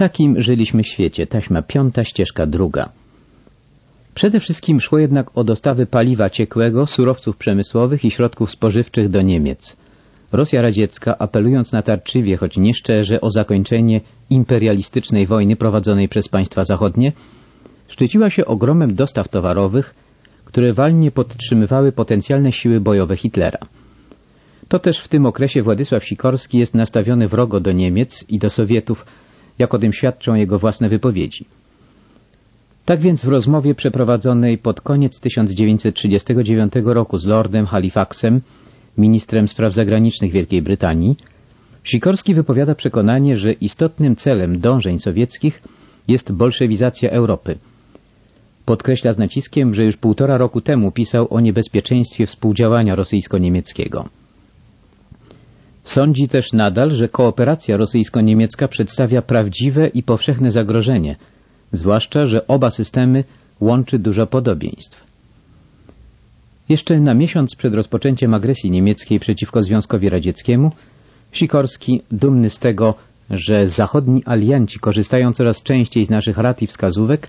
takim żyliśmy świecie, taśma piąta, ścieżka druga. Przede wszystkim szło jednak o dostawy paliwa ciekłego, surowców przemysłowych i środków spożywczych do Niemiec. Rosja radziecka, apelując natarczywie, choć nieszczerze, o zakończenie imperialistycznej wojny prowadzonej przez państwa zachodnie, szczyciła się ogromem dostaw towarowych, które walnie podtrzymywały potencjalne siły bojowe Hitlera. To też w tym okresie Władysław Sikorski jest nastawiony wrogo do Niemiec i do Sowietów, jak o tym świadczą jego własne wypowiedzi. Tak więc w rozmowie przeprowadzonej pod koniec 1939 roku z Lordem Halifaxem, ministrem spraw zagranicznych Wielkiej Brytanii, Sikorski wypowiada przekonanie, że istotnym celem dążeń sowieckich jest bolszewizacja Europy. Podkreśla z naciskiem, że już półtora roku temu pisał o niebezpieczeństwie współdziałania rosyjsko-niemieckiego. Sądzi też nadal, że kooperacja rosyjsko-niemiecka przedstawia prawdziwe i powszechne zagrożenie, zwłaszcza, że oba systemy łączy dużo podobieństw. Jeszcze na miesiąc przed rozpoczęciem agresji niemieckiej przeciwko Związkowi Radzieckiemu, Sikorski, dumny z tego, że zachodni alianci korzystają coraz częściej z naszych rad i wskazówek,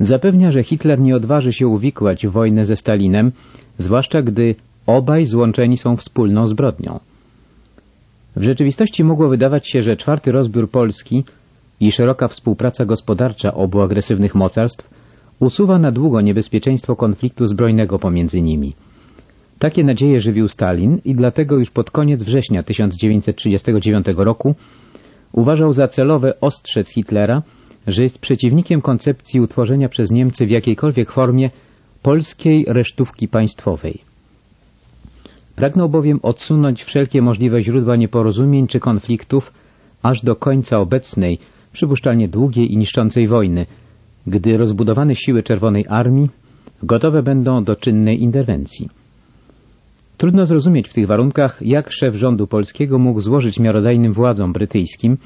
zapewnia, że Hitler nie odważy się uwikłać w wojnę ze Stalinem, zwłaszcza gdy obaj złączeni są wspólną zbrodnią. W rzeczywistości mogło wydawać się, że czwarty rozbiór Polski i szeroka współpraca gospodarcza obu agresywnych mocarstw usuwa na długo niebezpieczeństwo konfliktu zbrojnego pomiędzy nimi. Takie nadzieje żywił Stalin i dlatego już pod koniec września 1939 roku uważał za celowe ostrzec Hitlera, że jest przeciwnikiem koncepcji utworzenia przez Niemcy w jakiejkolwiek formie polskiej resztówki państwowej. Pragnął bowiem odsunąć wszelkie możliwe źródła nieporozumień czy konfliktów aż do końca obecnej, przypuszczalnie długiej i niszczącej wojny, gdy rozbudowane siły Czerwonej Armii gotowe będą do czynnej interwencji. Trudno zrozumieć w tych warunkach, jak szef rządu polskiego mógł złożyć miarodajnym władzom brytyjskim,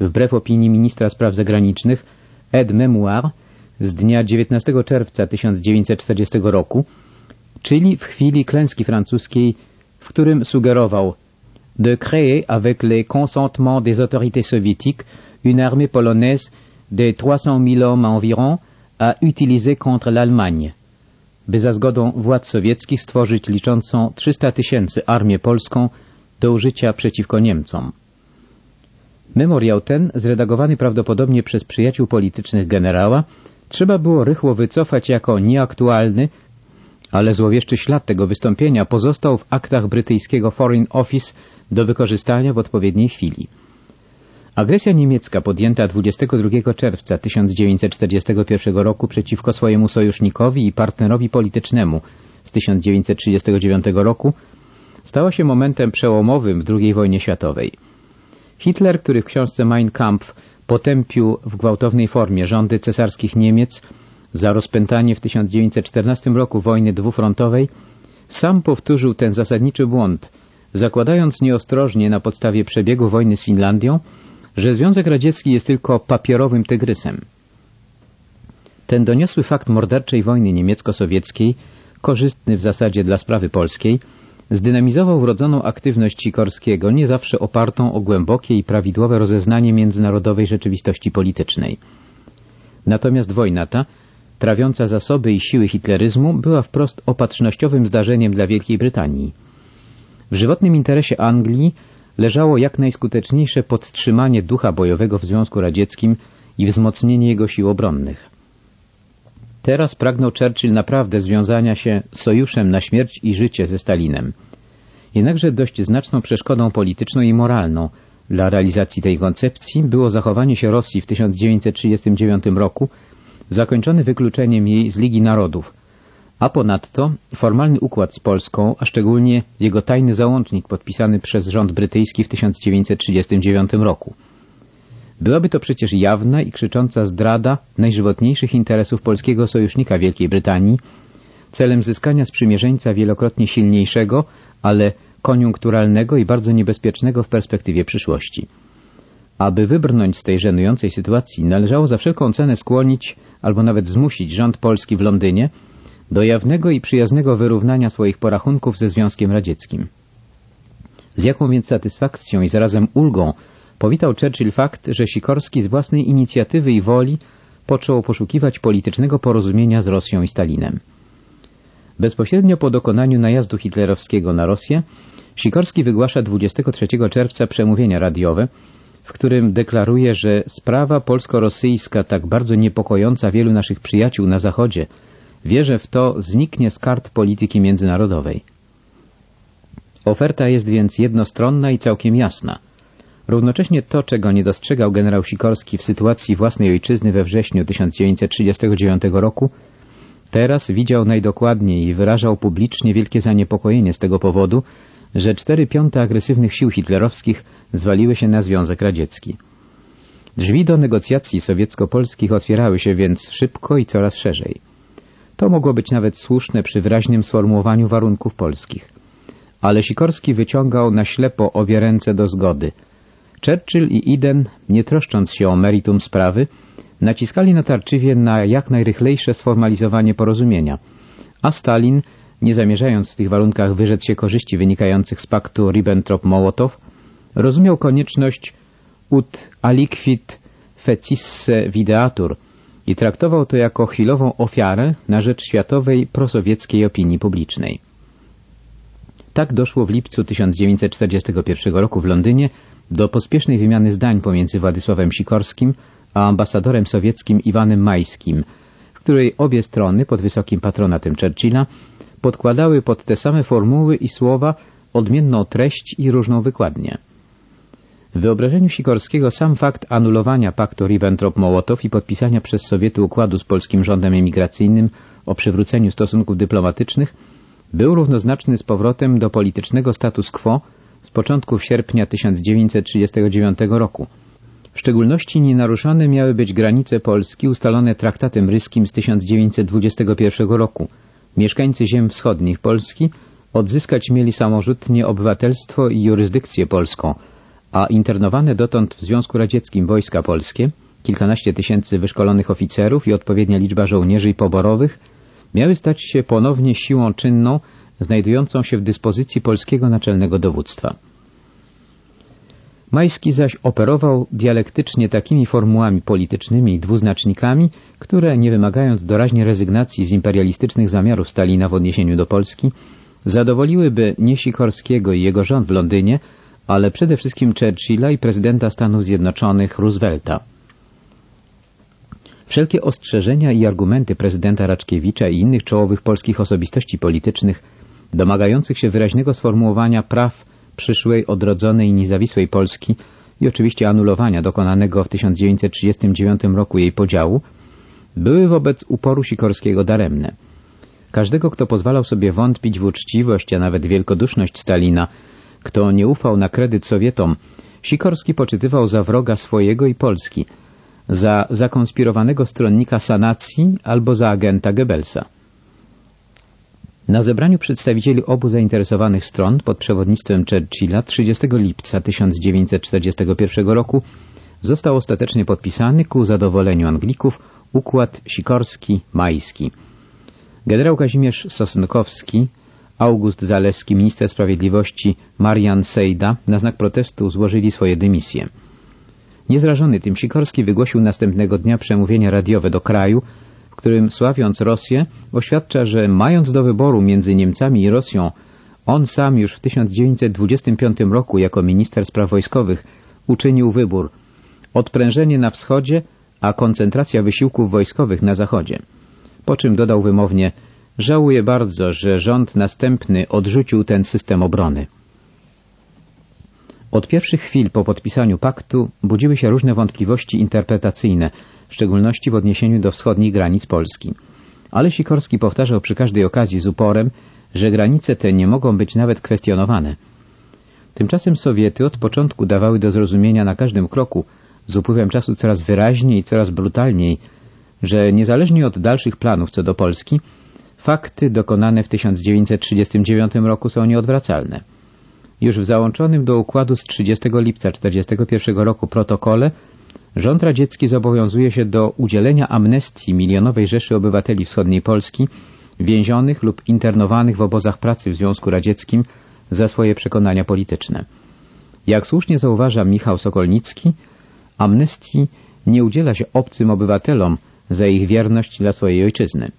wbrew opinii ministra spraw zagranicznych Ed Memoir z dnia 19 czerwca 1940 roku, czyli w chwili klęski francuskiej, w którym sugerował de créer avec les consentements des autorités soviétiques une armée polonaise de 300 000 hommes environ à utiliser contre l'Allemagne, by za zgodą władz sowieckich stworzyć liczącą 300 tysięcy armię polską do użycia przeciwko Niemcom. Memoriał ten, zredagowany prawdopodobnie przez przyjaciół politycznych generała, trzeba było rychło wycofać jako nieaktualny, ale złowieszczy ślad tego wystąpienia pozostał w aktach brytyjskiego Foreign Office do wykorzystania w odpowiedniej chwili. Agresja niemiecka podjęta 22 czerwca 1941 roku przeciwko swojemu sojusznikowi i partnerowi politycznemu z 1939 roku stała się momentem przełomowym w II wojnie światowej. Hitler, który w książce Mein Kampf potępił w gwałtownej formie rządy cesarskich Niemiec za rozpętanie w 1914 roku wojny dwufrontowej, sam powtórzył ten zasadniczy błąd, zakładając nieostrożnie na podstawie przebiegu wojny z Finlandią, że Związek Radziecki jest tylko papierowym tygrysem. Ten doniosły fakt morderczej wojny niemiecko-sowieckiej, korzystny w zasadzie dla sprawy polskiej, zdynamizował wrodzoną aktywność Sikorskiego, nie zawsze opartą o głębokie i prawidłowe rozeznanie międzynarodowej rzeczywistości politycznej. Natomiast wojna ta, trawiąca zasoby i siły hitleryzmu, była wprost opatrznościowym zdarzeniem dla Wielkiej Brytanii. W żywotnym interesie Anglii leżało jak najskuteczniejsze podtrzymanie ducha bojowego w Związku Radzieckim i wzmocnienie jego sił obronnych. Teraz pragnął Churchill naprawdę związania się sojuszem na śmierć i życie ze Stalinem. Jednakże dość znaczną przeszkodą polityczną i moralną dla realizacji tej koncepcji było zachowanie się Rosji w 1939 roku, zakończony wykluczeniem jej z Ligi Narodów, a ponadto formalny układ z Polską, a szczególnie jego tajny załącznik podpisany przez rząd brytyjski w 1939 roku. Byłaby to przecież jawna i krzycząca zdrada najżywotniejszych interesów polskiego sojusznika Wielkiej Brytanii, celem zyskania sprzymierzeńca wielokrotnie silniejszego, ale koniunkturalnego i bardzo niebezpiecznego w perspektywie przyszłości. Aby wybrnąć z tej żenującej sytuacji, należało za wszelką cenę skłonić albo nawet zmusić rząd polski w Londynie do jawnego i przyjaznego wyrównania swoich porachunków ze Związkiem Radzieckim. Z jaką więc satysfakcją i zarazem ulgą powitał Churchill fakt, że Sikorski z własnej inicjatywy i woli począł poszukiwać politycznego porozumienia z Rosją i Stalinem. Bezpośrednio po dokonaniu najazdu hitlerowskiego na Rosję, Sikorski wygłasza 23 czerwca przemówienia radiowe, w którym deklaruje, że sprawa polsko-rosyjska, tak bardzo niepokojąca wielu naszych przyjaciół na Zachodzie, wierzę w to, zniknie z kart polityki międzynarodowej. Oferta jest więc jednostronna i całkiem jasna. Równocześnie to, czego nie dostrzegał generał Sikorski w sytuacji własnej ojczyzny we wrześniu 1939 roku, teraz widział najdokładniej i wyrażał publicznie wielkie zaniepokojenie z tego powodu, że cztery piąte agresywnych sił hitlerowskich zwaliły się na Związek Radziecki. Drzwi do negocjacji sowiecko-polskich otwierały się więc szybko i coraz szerzej. To mogło być nawet słuszne przy wyraźnym sformułowaniu warunków polskich. Ale Sikorski wyciągał na ślepo obie ręce do zgody. Churchill i Eden, nie troszcząc się o meritum sprawy, naciskali natarczywie na jak najrychlejsze sformalizowanie porozumienia, a Stalin nie zamierzając w tych warunkach wyrzec się korzyści wynikających z paktu Ribbentrop-Mołotow, rozumiał konieczność ut aliquid fecisse videatur i traktował to jako chwilową ofiarę na rzecz światowej prosowieckiej opinii publicznej. Tak doszło w lipcu 1941 roku w Londynie do pospiesznej wymiany zdań pomiędzy Władysławem Sikorskim a ambasadorem sowieckim Iwanem Majskim, w której obie strony pod wysokim patronatem Churchilla podkładały pod te same formuły i słowa odmienną treść i różną wykładnię. W wyobrażeniu Sikorskiego sam fakt anulowania paktu Ribbentrop-Mołotow i podpisania przez Sowiety układu z polskim rządem emigracyjnym o przywróceniu stosunków dyplomatycznych był równoznaczny z powrotem do politycznego status quo z początków sierpnia 1939 roku. W szczególności nienaruszone miały być granice Polski ustalone traktatem ryskim z 1921 roku – Mieszkańcy ziem wschodnich Polski odzyskać mieli samorzutnie obywatelstwo i jurysdykcję polską, a internowane dotąd w Związku Radzieckim wojska polskie, kilkanaście tysięcy wyszkolonych oficerów i odpowiednia liczba żołnierzy i poborowych miały stać się ponownie siłą czynną znajdującą się w dyspozycji polskiego naczelnego dowództwa. Majski zaś operował dialektycznie takimi formułami politycznymi i dwuznacznikami, które, nie wymagając doraźnie rezygnacji z imperialistycznych zamiarów Stalina w odniesieniu do Polski, zadowoliłyby nie Sikorskiego i jego rząd w Londynie, ale przede wszystkim Churchilla i prezydenta Stanów Zjednoczonych Roosevelta. Wszelkie ostrzeżenia i argumenty prezydenta Raczkiewicza i innych czołowych polskich osobistości politycznych domagających się wyraźnego sformułowania praw przyszłej, odrodzonej i niezawisłej Polski i oczywiście anulowania dokonanego w 1939 roku jej podziału, były wobec uporu Sikorskiego daremne. Każdego, kto pozwalał sobie wątpić w uczciwość, a nawet wielkoduszność Stalina, kto nie ufał na kredyt Sowietom, Sikorski poczytywał za wroga swojego i Polski, za zakonspirowanego stronnika sanacji albo za agenta Goebbelsa. Na zebraniu przedstawicieli obu zainteresowanych stron pod przewodnictwem Churchilla 30 lipca 1941 roku został ostatecznie podpisany ku zadowoleniu Anglików układ Sikorski-Majski. Generał Kazimierz Sosnkowski, August Zaleski, minister sprawiedliwości Marian Sejda na znak protestu złożyli swoje dymisje. Niezrażony tym Sikorski wygłosił następnego dnia przemówienie radiowe do kraju, w którym sławiąc Rosję oświadcza, że mając do wyboru między Niemcami i Rosją, on sam już w 1925 roku jako minister spraw wojskowych uczynił wybór odprężenie na wschodzie, a koncentracja wysiłków wojskowych na zachodzie. Po czym dodał wymownie Żałuję bardzo, że rząd następny odrzucił ten system obrony. Od pierwszych chwil po podpisaniu paktu budziły się różne wątpliwości interpretacyjne, w szczególności w odniesieniu do wschodnich granic Polski. Ale Sikorski powtarzał przy każdej okazji z uporem, że granice te nie mogą być nawet kwestionowane. Tymczasem Sowiety od początku dawały do zrozumienia na każdym kroku, z upływem czasu coraz wyraźniej i coraz brutalniej, że niezależnie od dalszych planów co do Polski, fakty dokonane w 1939 roku są nieodwracalne. Już w załączonym do układu z 30 lipca 1941 roku protokole rząd radziecki zobowiązuje się do udzielenia amnestii milionowej rzeszy obywateli wschodniej Polski więzionych lub internowanych w obozach pracy w Związku Radzieckim za swoje przekonania polityczne. Jak słusznie zauważa Michał Sokolnicki, amnestii nie udziela się obcym obywatelom za ich wierność dla swojej ojczyzny.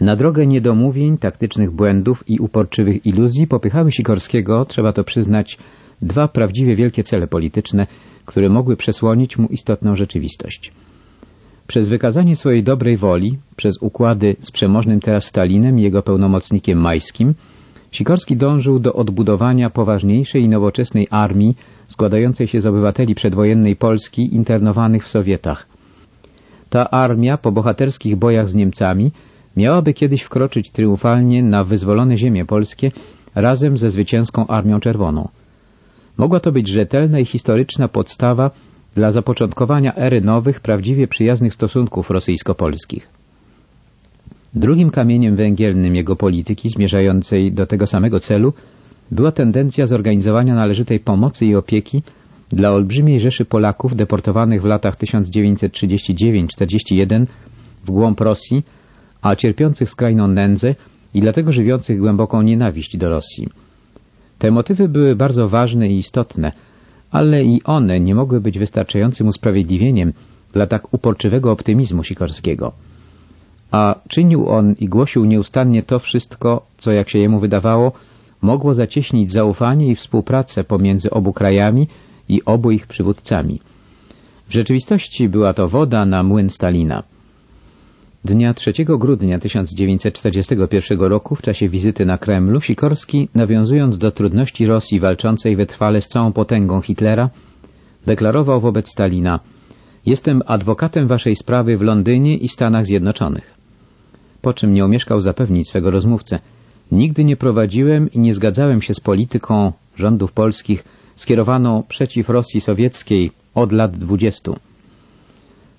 Na drogę niedomówień, taktycznych błędów i uporczywych iluzji popychały Sikorskiego, trzeba to przyznać, dwa prawdziwie wielkie cele polityczne, które mogły przesłonić mu istotną rzeczywistość. Przez wykazanie swojej dobrej woli, przez układy z przemożnym teraz Stalinem i jego pełnomocnikiem Majskim, Sikorski dążył do odbudowania poważniejszej i nowoczesnej armii składającej się z obywateli przedwojennej Polski internowanych w Sowietach. Ta armia po bohaterskich bojach z Niemcami miałaby kiedyś wkroczyć triumfalnie na wyzwolone ziemie polskie razem ze zwycięską Armią Czerwoną. Mogła to być rzetelna i historyczna podstawa dla zapoczątkowania ery nowych, prawdziwie przyjaznych stosunków rosyjsko-polskich. Drugim kamieniem węgielnym jego polityki zmierzającej do tego samego celu była tendencja zorganizowania należytej pomocy i opieki dla olbrzymiej rzeszy Polaków deportowanych w latach 1939-41 w głąb Rosji, a cierpiących skrajną nędzę i dlatego żywiących głęboką nienawiść do Rosji. Te motywy były bardzo ważne i istotne, ale i one nie mogły być wystarczającym usprawiedliwieniem dla tak uporczywego optymizmu Sikorskiego. A czynił on i głosił nieustannie to wszystko, co, jak się jemu wydawało, mogło zacieśnić zaufanie i współpracę pomiędzy obu krajami i obu ich przywódcami. W rzeczywistości była to woda na młyn Stalina. Dnia 3 grudnia 1941 roku w czasie wizyty na Kremlu Sikorski, nawiązując do trudności Rosji walczącej wytrwale z całą potęgą Hitlera, deklarował wobec Stalina Jestem adwokatem waszej sprawy w Londynie i Stanach Zjednoczonych. Po czym nie omieszkał zapewnić swego rozmówcę Nigdy nie prowadziłem i nie zgadzałem się z polityką rządów polskich skierowaną przeciw Rosji sowieckiej od lat dwudziestu.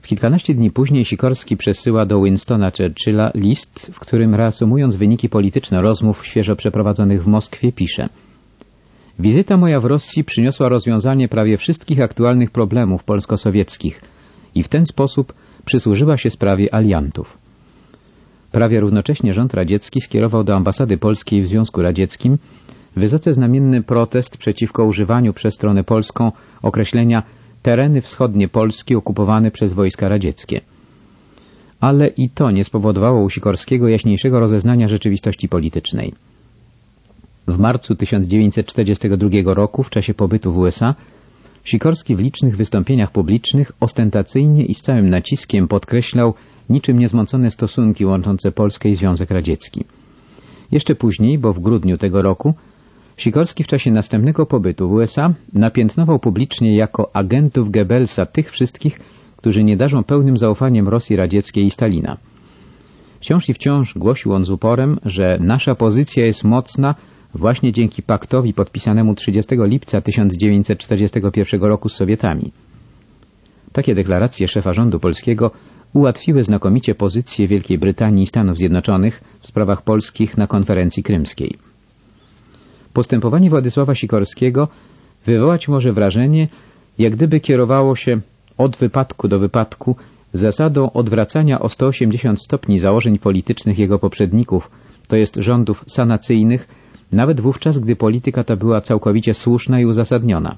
Kilkanaście dni później Sikorski przesyła do Winstona Churchilla list, w którym reasumując wyniki polityczne rozmów świeżo przeprowadzonych w Moskwie pisze Wizyta moja w Rosji przyniosła rozwiązanie prawie wszystkich aktualnych problemów polsko-sowieckich i w ten sposób przysłużyła się sprawie aliantów. Prawie równocześnie rząd radziecki skierował do ambasady polskiej w Związku Radzieckim wysoce znamienny protest przeciwko używaniu przez stronę polską określenia tereny wschodnie Polski okupowane przez wojska radzieckie. Ale i to nie spowodowało u Sikorskiego jaśniejszego rozeznania rzeczywistości politycznej. W marcu 1942 roku, w czasie pobytu w USA, Sikorski w licznych wystąpieniach publicznych ostentacyjnie i z całym naciskiem podkreślał niczym niezmącone stosunki łączące Polskę i Związek Radziecki. Jeszcze później, bo w grudniu tego roku, Sikorski w czasie następnego pobytu w USA napiętnował publicznie jako agentów Goebbelsa tych wszystkich, którzy nie darzą pełnym zaufaniem Rosji radzieckiej i Stalina. Wciąż i wciąż głosił on z uporem, że nasza pozycja jest mocna właśnie dzięki paktowi podpisanemu 30 lipca 1941 roku z Sowietami. Takie deklaracje szefa rządu polskiego ułatwiły znakomicie pozycję Wielkiej Brytanii i Stanów Zjednoczonych w sprawach polskich na konferencji krymskiej. Postępowanie Władysława Sikorskiego wywołać może wrażenie, jak gdyby kierowało się od wypadku do wypadku zasadą odwracania o 180 stopni założeń politycznych jego poprzedników, to jest rządów sanacyjnych, nawet wówczas, gdy polityka ta była całkowicie słuszna i uzasadniona.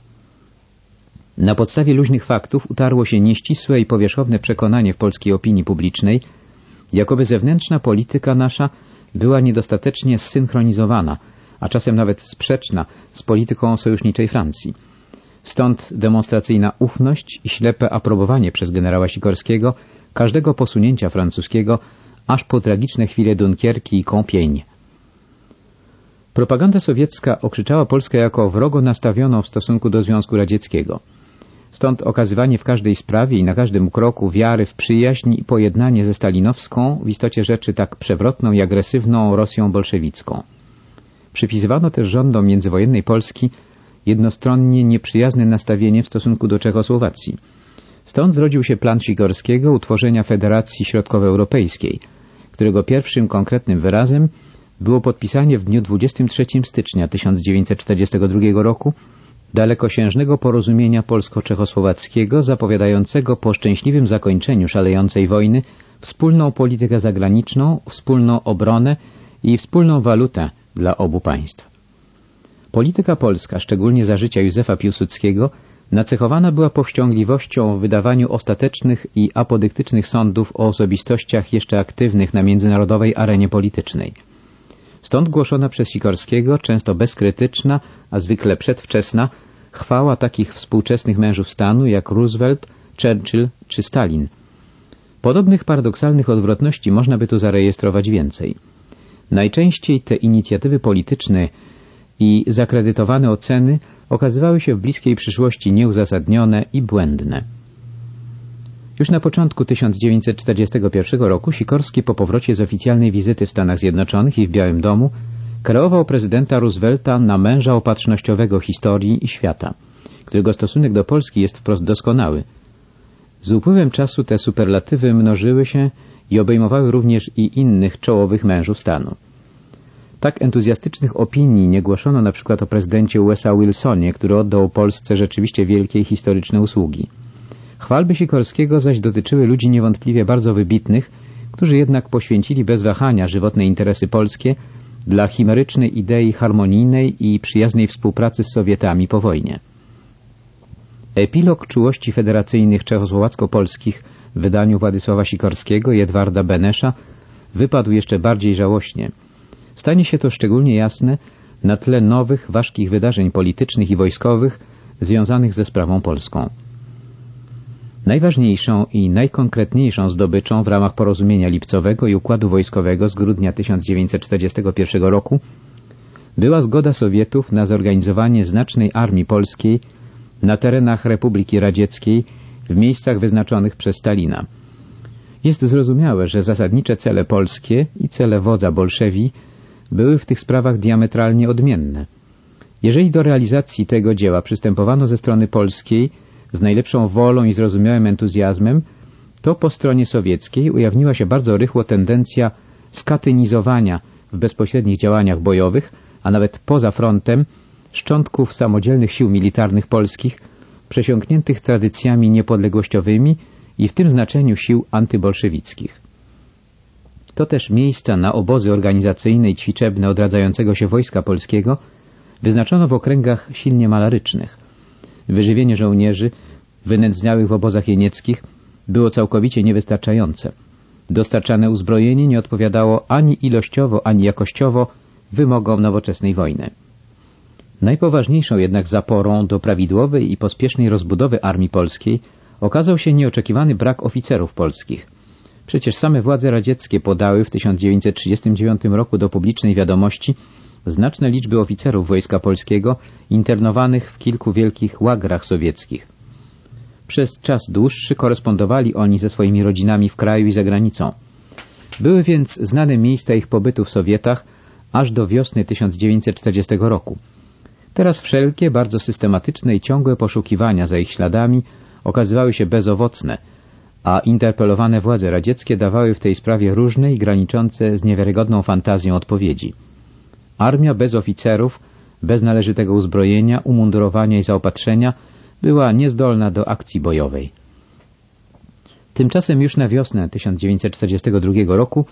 Na podstawie luźnych faktów utarło się nieścisłe i powierzchowne przekonanie w polskiej opinii publicznej, jakoby zewnętrzna polityka nasza była niedostatecznie zsynchronizowana, a czasem nawet sprzeczna z polityką sojuszniczej Francji. Stąd demonstracyjna ufność i ślepe aprobowanie przez generała Sikorskiego każdego posunięcia francuskiego aż po tragiczne chwile Dunkierki i Compiègne. Propaganda sowiecka okrzyczała Polskę jako wrogo nastawioną w stosunku do Związku Radzieckiego. Stąd okazywanie w każdej sprawie i na każdym kroku wiary w przyjaźń i pojednanie ze stalinowską, w istocie rzeczy tak przewrotną i agresywną Rosją bolszewicką. Przypisywano też rządom międzywojennej Polski jednostronnie nieprzyjazne nastawienie w stosunku do Czechosłowacji. Stąd zrodził się plan Sikorskiego utworzenia Federacji Środkowoeuropejskiej, którego pierwszym konkretnym wyrazem było podpisanie w dniu 23 stycznia 1942 roku dalekosiężnego porozumienia polsko-czechosłowackiego zapowiadającego po szczęśliwym zakończeniu szalejącej wojny wspólną politykę zagraniczną, wspólną obronę i wspólną walutę dla obu państw. Polityka polska, szczególnie za życia Józefa Piłsudskiego, nacechowana była powściągliwością w wydawaniu ostatecznych i apodyktycznych sądów o osobistościach jeszcze aktywnych na międzynarodowej arenie politycznej. Stąd głoszona przez Sikorskiego, często bezkrytyczna, a zwykle przedwczesna, chwała takich współczesnych mężów stanu jak Roosevelt, Churchill czy Stalin. Podobnych paradoksalnych odwrotności można by tu zarejestrować więcej. Najczęściej te inicjatywy polityczne i zakredytowane oceny okazywały się w bliskiej przyszłości nieuzasadnione i błędne. Już na początku 1941 roku Sikorski po powrocie z oficjalnej wizyty w Stanach Zjednoczonych i w Białym Domu kreował prezydenta Roosevelta na męża opatrznościowego historii i świata, którego stosunek do Polski jest wprost doskonały. Z upływem czasu te superlatywy mnożyły się i obejmowały również i innych czołowych mężów stanu. Tak entuzjastycznych opinii nie głoszono na przykład o prezydencie USA Wilsonie, który oddał Polsce rzeczywiście wielkie historyczne usługi. Chwalby Sikorskiego zaś dotyczyły ludzi niewątpliwie bardzo wybitnych, którzy jednak poświęcili bez wahania żywotne interesy polskie dla chimerycznej idei harmonijnej i przyjaznej współpracy z Sowietami po wojnie. Epilog czułości federacyjnych czechosłowacko-polskich wydaniu Władysława Sikorskiego i Edwarda Benesza wypadł jeszcze bardziej żałośnie. Stanie się to szczególnie jasne na tle nowych, ważkich wydarzeń politycznych i wojskowych związanych ze sprawą polską. Najważniejszą i najkonkretniejszą zdobyczą w ramach porozumienia lipcowego i układu wojskowego z grudnia 1941 roku była zgoda Sowietów na zorganizowanie znacznej armii polskiej na terenach Republiki Radzieckiej w miejscach wyznaczonych przez Stalina. Jest zrozumiałe, że zasadnicze cele polskie i cele wodza bolszewi były w tych sprawach diametralnie odmienne. Jeżeli do realizacji tego dzieła przystępowano ze strony polskiej z najlepszą wolą i zrozumiałym entuzjazmem, to po stronie sowieckiej ujawniła się bardzo rychło tendencja skatynizowania w bezpośrednich działaniach bojowych, a nawet poza frontem, szczątków samodzielnych sił militarnych polskich, przesiąkniętych tradycjami niepodległościowymi i w tym znaczeniu sił antybolszewickich. To też miejsca na obozy organizacyjne i ćwiczebne odradzającego się wojska polskiego wyznaczono w okręgach silnie malarycznych. Wyżywienie żołnierzy wynędzniałych w obozach jenieckich było całkowicie niewystarczające. Dostarczane uzbrojenie nie odpowiadało ani ilościowo, ani jakościowo wymogom nowoczesnej wojny. Najpoważniejszą jednak zaporą do prawidłowej i pospiesznej rozbudowy armii polskiej okazał się nieoczekiwany brak oficerów polskich. Przecież same władze radzieckie podały w 1939 roku do publicznej wiadomości znaczne liczby oficerów Wojska Polskiego internowanych w kilku wielkich łagrach sowieckich. Przez czas dłuższy korespondowali oni ze swoimi rodzinami w kraju i za granicą. Były więc znane miejsca ich pobytu w Sowietach aż do wiosny 1940 roku. Teraz wszelkie, bardzo systematyczne i ciągłe poszukiwania za ich śladami okazywały się bezowocne, a interpelowane władze radzieckie dawały w tej sprawie różne i graniczące z niewiarygodną fantazją odpowiedzi. Armia bez oficerów, bez należytego uzbrojenia, umundurowania i zaopatrzenia była niezdolna do akcji bojowej. Tymczasem już na wiosnę 1942 roku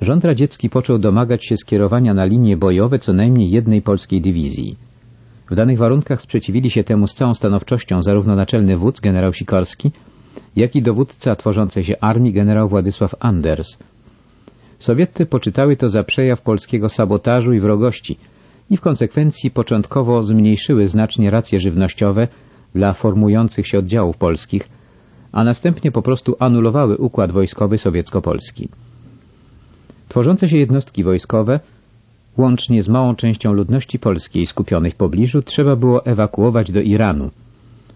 rząd radziecki począł domagać się skierowania na linie bojowe co najmniej jednej polskiej dywizji. W danych warunkach sprzeciwili się temu z całą stanowczością zarówno naczelny wódz generał Sikorski, jak i dowódca tworzącej się armii generał Władysław Anders. Sowiety poczytały to za przejaw polskiego sabotażu i wrogości i w konsekwencji początkowo zmniejszyły znacznie racje żywnościowe dla formujących się oddziałów polskich, a następnie po prostu anulowały układ wojskowy sowiecko-polski. Tworzące się jednostki wojskowe, łącznie z małą częścią ludności polskiej skupionej w pobliżu, trzeba było ewakuować do Iranu –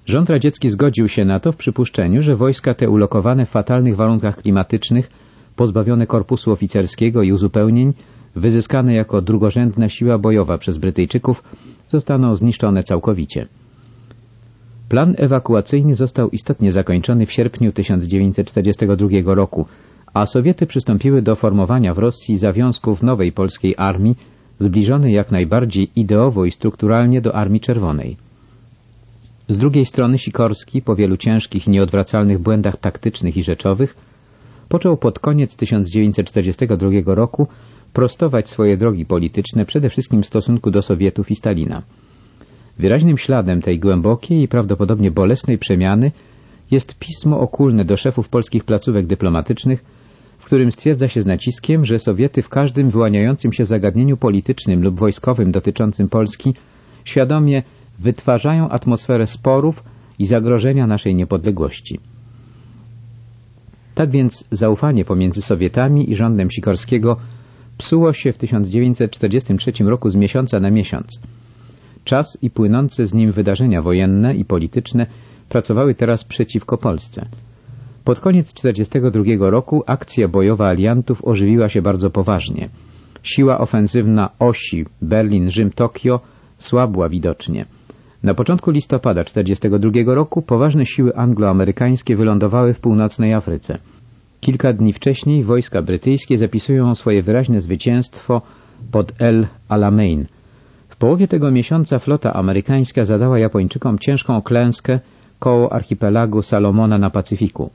Rząd radziecki zgodził się na to w przypuszczeniu, że wojska te ulokowane w fatalnych warunkach klimatycznych, pozbawione korpusu oficerskiego i uzupełnień, wyzyskane jako drugorzędna siła bojowa przez Brytyjczyków, zostaną zniszczone całkowicie. Plan ewakuacyjny został istotnie zakończony w sierpniu 1942 roku, a Sowiety przystąpiły do formowania w Rosji zawiązków nowej polskiej armii, zbliżonej jak najbardziej ideowo i strukturalnie do Armii Czerwonej. Z drugiej strony Sikorski, po wielu ciężkich i nieodwracalnych błędach taktycznych i rzeczowych, począł pod koniec 1942 roku prostować swoje drogi polityczne przede wszystkim w stosunku do Sowietów i Stalina. Wyraźnym śladem tej głębokiej i prawdopodobnie bolesnej przemiany jest pismo okulne do szefów polskich placówek dyplomatycznych, którym stwierdza się z naciskiem, że Sowiety w każdym wyłaniającym się zagadnieniu politycznym lub wojskowym dotyczącym Polski świadomie wytwarzają atmosferę sporów i zagrożenia naszej niepodległości. Tak więc zaufanie pomiędzy Sowietami i rządem Sikorskiego psuło się w 1943 roku z miesiąca na miesiąc. Czas i płynące z nim wydarzenia wojenne i polityczne pracowały teraz przeciwko Polsce. Pod koniec 1942 roku akcja bojowa aliantów ożywiła się bardzo poważnie. Siła ofensywna osi Berlin-Rzym-Tokio słabła widocznie. Na początku listopada 1942 roku poważne siły angloamerykańskie wylądowały w północnej Afryce. Kilka dni wcześniej wojska brytyjskie zapisują swoje wyraźne zwycięstwo pod El Alamein. W połowie tego miesiąca flota amerykańska zadała Japończykom ciężką klęskę koło archipelagu Salomona na Pacyfiku.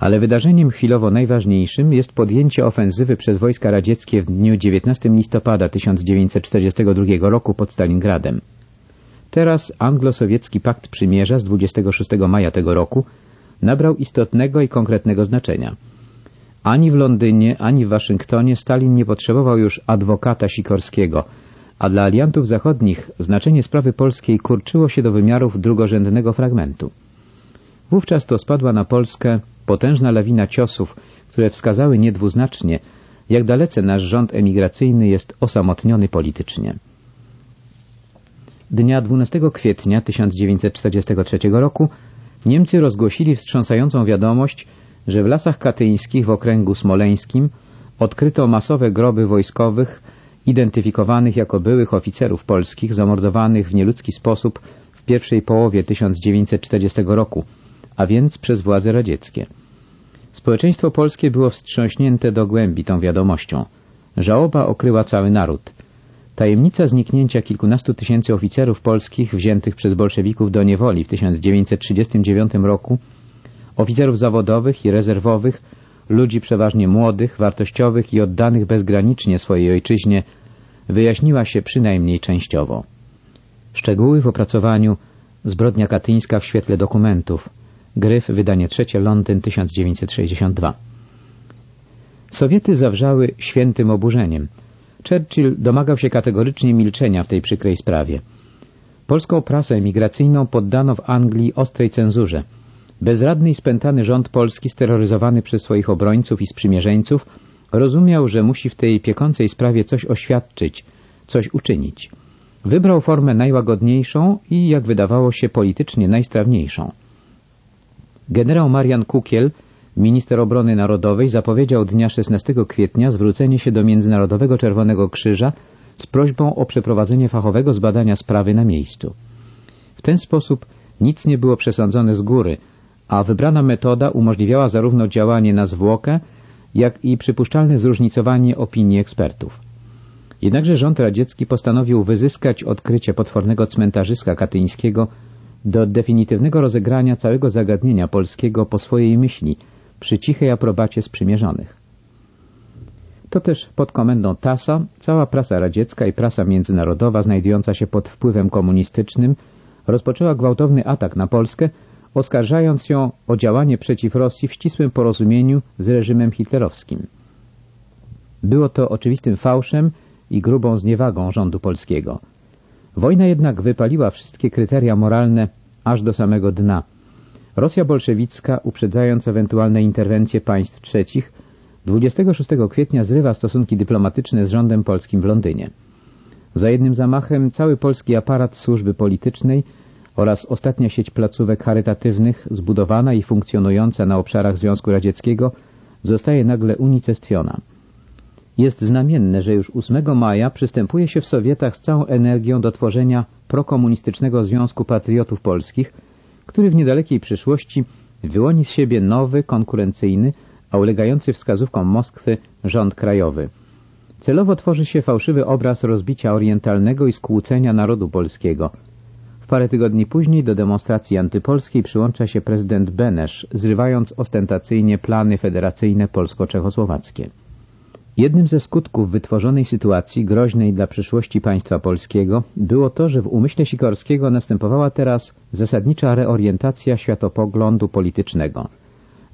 Ale wydarzeniem chwilowo najważniejszym jest podjęcie ofensywy przez wojska radzieckie w dniu 19 listopada 1942 roku pod Stalingradem. Teraz anglo-sowiecki pakt przymierza z 26 maja tego roku nabrał istotnego i konkretnego znaczenia. Ani w Londynie, ani w Waszyngtonie Stalin nie potrzebował już adwokata Sikorskiego, a dla aliantów zachodnich znaczenie sprawy polskiej kurczyło się do wymiarów drugorzędnego fragmentu. Wówczas to spadła na Polskę potężna lawina ciosów, które wskazały niedwuznacznie, jak dalece nasz rząd emigracyjny jest osamotniony politycznie. Dnia 12 kwietnia 1943 roku Niemcy rozgłosili wstrząsającą wiadomość, że w lasach katyńskich w okręgu smoleńskim odkryto masowe groby wojskowych identyfikowanych jako byłych oficerów polskich zamordowanych w nieludzki sposób w pierwszej połowie 1940 roku, a więc przez władze radzieckie. Społeczeństwo polskie było wstrząśnięte do głębi tą wiadomością. Żałoba okryła cały naród. Tajemnica zniknięcia kilkunastu tysięcy oficerów polskich wziętych przez bolszewików do niewoli w 1939 roku, oficerów zawodowych i rezerwowych, ludzi przeważnie młodych, wartościowych i oddanych bezgranicznie swojej ojczyźnie, wyjaśniła się przynajmniej częściowo. Szczegóły w opracowaniu Zbrodnia katyńska w świetle dokumentów. Gryf, wydanie trzecie, Londyn, 1962. Sowiety zawrzały świętym oburzeniem – Churchill domagał się kategorycznie milczenia w tej przykrej sprawie. Polską prasę emigracyjną poddano w Anglii ostrej cenzurze. Bezradny i spętany rząd polski, steroryzowany przez swoich obrońców i sprzymierzeńców, rozumiał, że musi w tej piekącej sprawie coś oświadczyć, coś uczynić. Wybrał formę najłagodniejszą i, jak wydawało się, politycznie najstrawniejszą. Generał Marian Kukiel Minister Obrony Narodowej zapowiedział dnia 16 kwietnia zwrócenie się do Międzynarodowego Czerwonego Krzyża z prośbą o przeprowadzenie fachowego zbadania sprawy na miejscu. W ten sposób nic nie było przesądzone z góry, a wybrana metoda umożliwiała zarówno działanie na zwłokę, jak i przypuszczalne zróżnicowanie opinii ekspertów. Jednakże rząd radziecki postanowił wyzyskać odkrycie potwornego cmentarzyska katyńskiego do definitywnego rozegrania całego zagadnienia polskiego po swojej myśli – przy cichej aprobacie sprzymierzonych. To też pod komendą TASA cała prasa radziecka i prasa międzynarodowa znajdująca się pod wpływem komunistycznym rozpoczęła gwałtowny atak na Polskę, oskarżając ją o działanie przeciw Rosji w ścisłym porozumieniu z reżimem hitlerowskim. Było to oczywistym fałszem i grubą zniewagą rządu polskiego. Wojna jednak wypaliła wszystkie kryteria moralne aż do samego dna – Rosja bolszewicka, uprzedzając ewentualne interwencje państw trzecich, 26 kwietnia zrywa stosunki dyplomatyczne z rządem polskim w Londynie. Za jednym zamachem cały polski aparat służby politycznej oraz ostatnia sieć placówek charytatywnych zbudowana i funkcjonująca na obszarach Związku Radzieckiego zostaje nagle unicestwiona. Jest znamienne, że już 8 maja przystępuje się w Sowietach z całą energią do tworzenia prokomunistycznego Związku Patriotów Polskich, który w niedalekiej przyszłości wyłoni z siebie nowy, konkurencyjny, a ulegający wskazówkom Moskwy rząd krajowy. Celowo tworzy się fałszywy obraz rozbicia orientalnego i skłócenia narodu polskiego. W parę tygodni później do demonstracji antypolskiej przyłącza się prezydent Benesz, zrywając ostentacyjnie plany federacyjne polsko-czechosłowackie. Jednym ze skutków wytworzonej sytuacji groźnej dla przyszłości państwa polskiego było to, że w umyśle Sikorskiego następowała teraz zasadnicza reorientacja światopoglądu politycznego.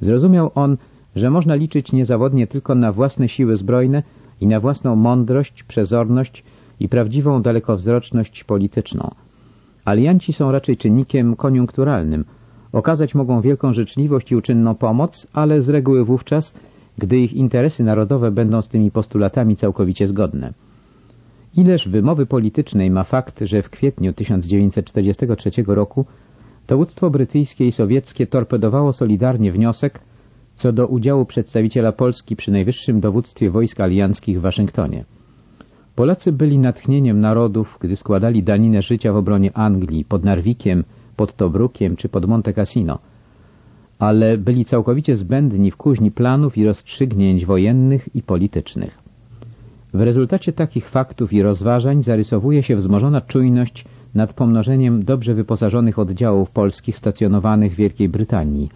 Zrozumiał on, że można liczyć niezawodnie tylko na własne siły zbrojne i na własną mądrość, przezorność i prawdziwą dalekowzroczność polityczną. Alianci są raczej czynnikiem koniunkturalnym. Okazać mogą wielką życzliwość i uczynną pomoc, ale z reguły wówczas, gdy ich interesy narodowe będą z tymi postulatami całkowicie zgodne. Ileż wymowy politycznej ma fakt, że w kwietniu 1943 roku dowództwo brytyjskie i sowieckie torpedowało solidarnie wniosek co do udziału przedstawiciela Polski przy najwyższym dowództwie wojsk alianckich w Waszyngtonie. Polacy byli natchnieniem narodów, gdy składali daninę życia w obronie Anglii, pod Narwikiem, pod Tobrukiem czy pod Monte Cassino, ale byli całkowicie zbędni w kuźni planów i rozstrzygnięć wojennych i politycznych. W rezultacie takich faktów i rozważań zarysowuje się wzmożona czujność nad pomnożeniem dobrze wyposażonych oddziałów polskich stacjonowanych w Wielkiej Brytanii.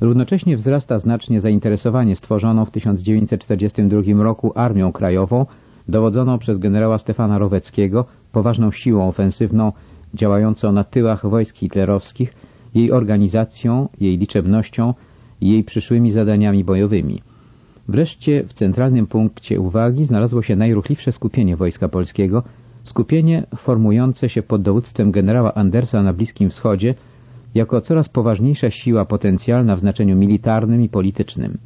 Równocześnie wzrasta znacznie zainteresowanie stworzoną w 1942 roku Armią Krajową, dowodzoną przez generała Stefana Roweckiego, poważną siłą ofensywną działającą na tyłach wojsk hitlerowskich, jej organizacją, jej liczebnością i jej przyszłymi zadaniami bojowymi. Wreszcie w centralnym punkcie uwagi znalazło się najruchliwsze skupienie Wojska Polskiego, skupienie formujące się pod dowództwem generała Andersa na Bliskim Wschodzie jako coraz poważniejsza siła potencjalna w znaczeniu militarnym i politycznym.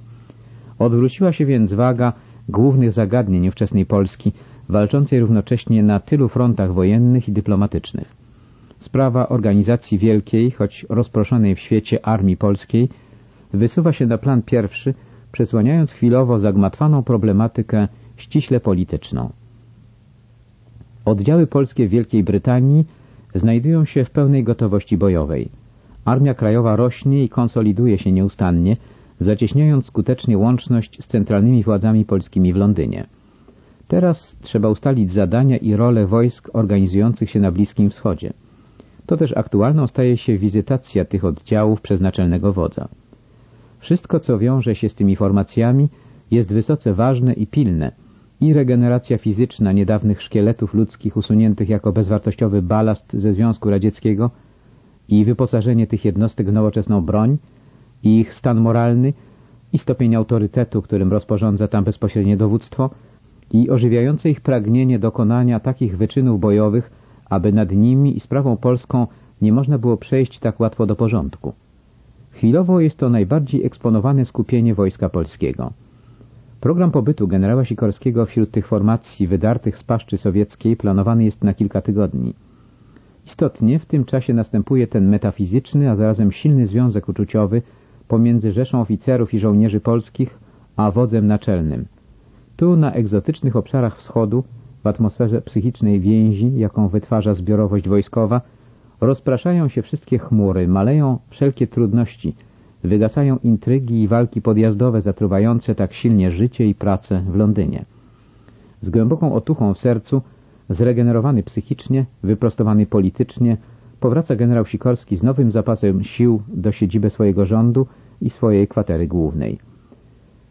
Odwróciła się więc waga głównych zagadnień ówczesnej Polski, walczącej równocześnie na tylu frontach wojennych i dyplomatycznych. Sprawa organizacji wielkiej, choć rozproszonej w świecie armii polskiej, wysuwa się na plan pierwszy, przesłaniając chwilowo zagmatwaną problematykę ściśle polityczną. Oddziały polskie w Wielkiej Brytanii znajdują się w pełnej gotowości bojowej. Armia Krajowa rośnie i konsoliduje się nieustannie, zacieśniając skutecznie łączność z centralnymi władzami polskimi w Londynie. Teraz trzeba ustalić zadania i role wojsk organizujących się na Bliskim Wschodzie. To też aktualną staje się wizytacja tych oddziałów przez naczelnego wodza. Wszystko, co wiąże się z tymi formacjami, jest wysoce ważne i pilne i regeneracja fizyczna niedawnych szkieletów ludzkich usuniętych jako bezwartościowy balast ze Związku Radzieckiego i wyposażenie tych jednostek w nowoczesną broń i ich stan moralny i stopień autorytetu, którym rozporządza tam bezpośrednie dowództwo i ożywiające ich pragnienie dokonania takich wyczynów bojowych, aby nad nimi i sprawą polską nie można było przejść tak łatwo do porządku. Chwilowo jest to najbardziej eksponowane skupienie Wojska Polskiego. Program pobytu generała Sikorskiego wśród tych formacji wydartych z paszczy sowieckiej planowany jest na kilka tygodni. Istotnie w tym czasie następuje ten metafizyczny, a zarazem silny związek uczuciowy pomiędzy rzeszą oficerów i żołnierzy polskich, a wodzem naczelnym. Tu, na egzotycznych obszarach wschodu, w atmosferze psychicznej więzi, jaką wytwarza zbiorowość wojskowa, rozpraszają się wszystkie chmury, maleją wszelkie trudności, wygasają intrygi i walki podjazdowe zatruwające tak silnie życie i pracę w Londynie. Z głęboką otuchą w sercu, zregenerowany psychicznie, wyprostowany politycznie, powraca generał Sikorski z nowym zapasem sił do siedziby swojego rządu i swojej kwatery głównej.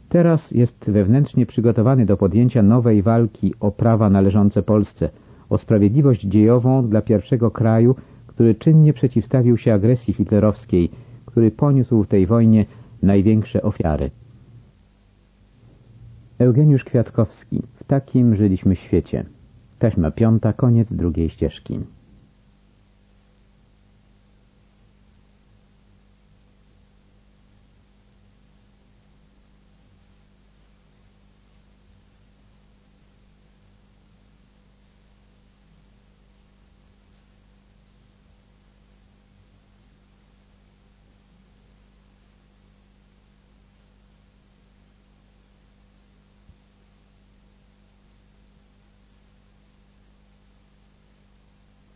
Teraz jest wewnętrznie przygotowany do podjęcia nowej walki o prawa należące Polsce, o sprawiedliwość dziejową dla pierwszego kraju, który czynnie przeciwstawił się agresji hitlerowskiej, który poniósł w tej wojnie największe ofiary. Eugeniusz Kwiatkowski. W takim żyliśmy świecie. Taśma piąta, koniec drugiej ścieżki.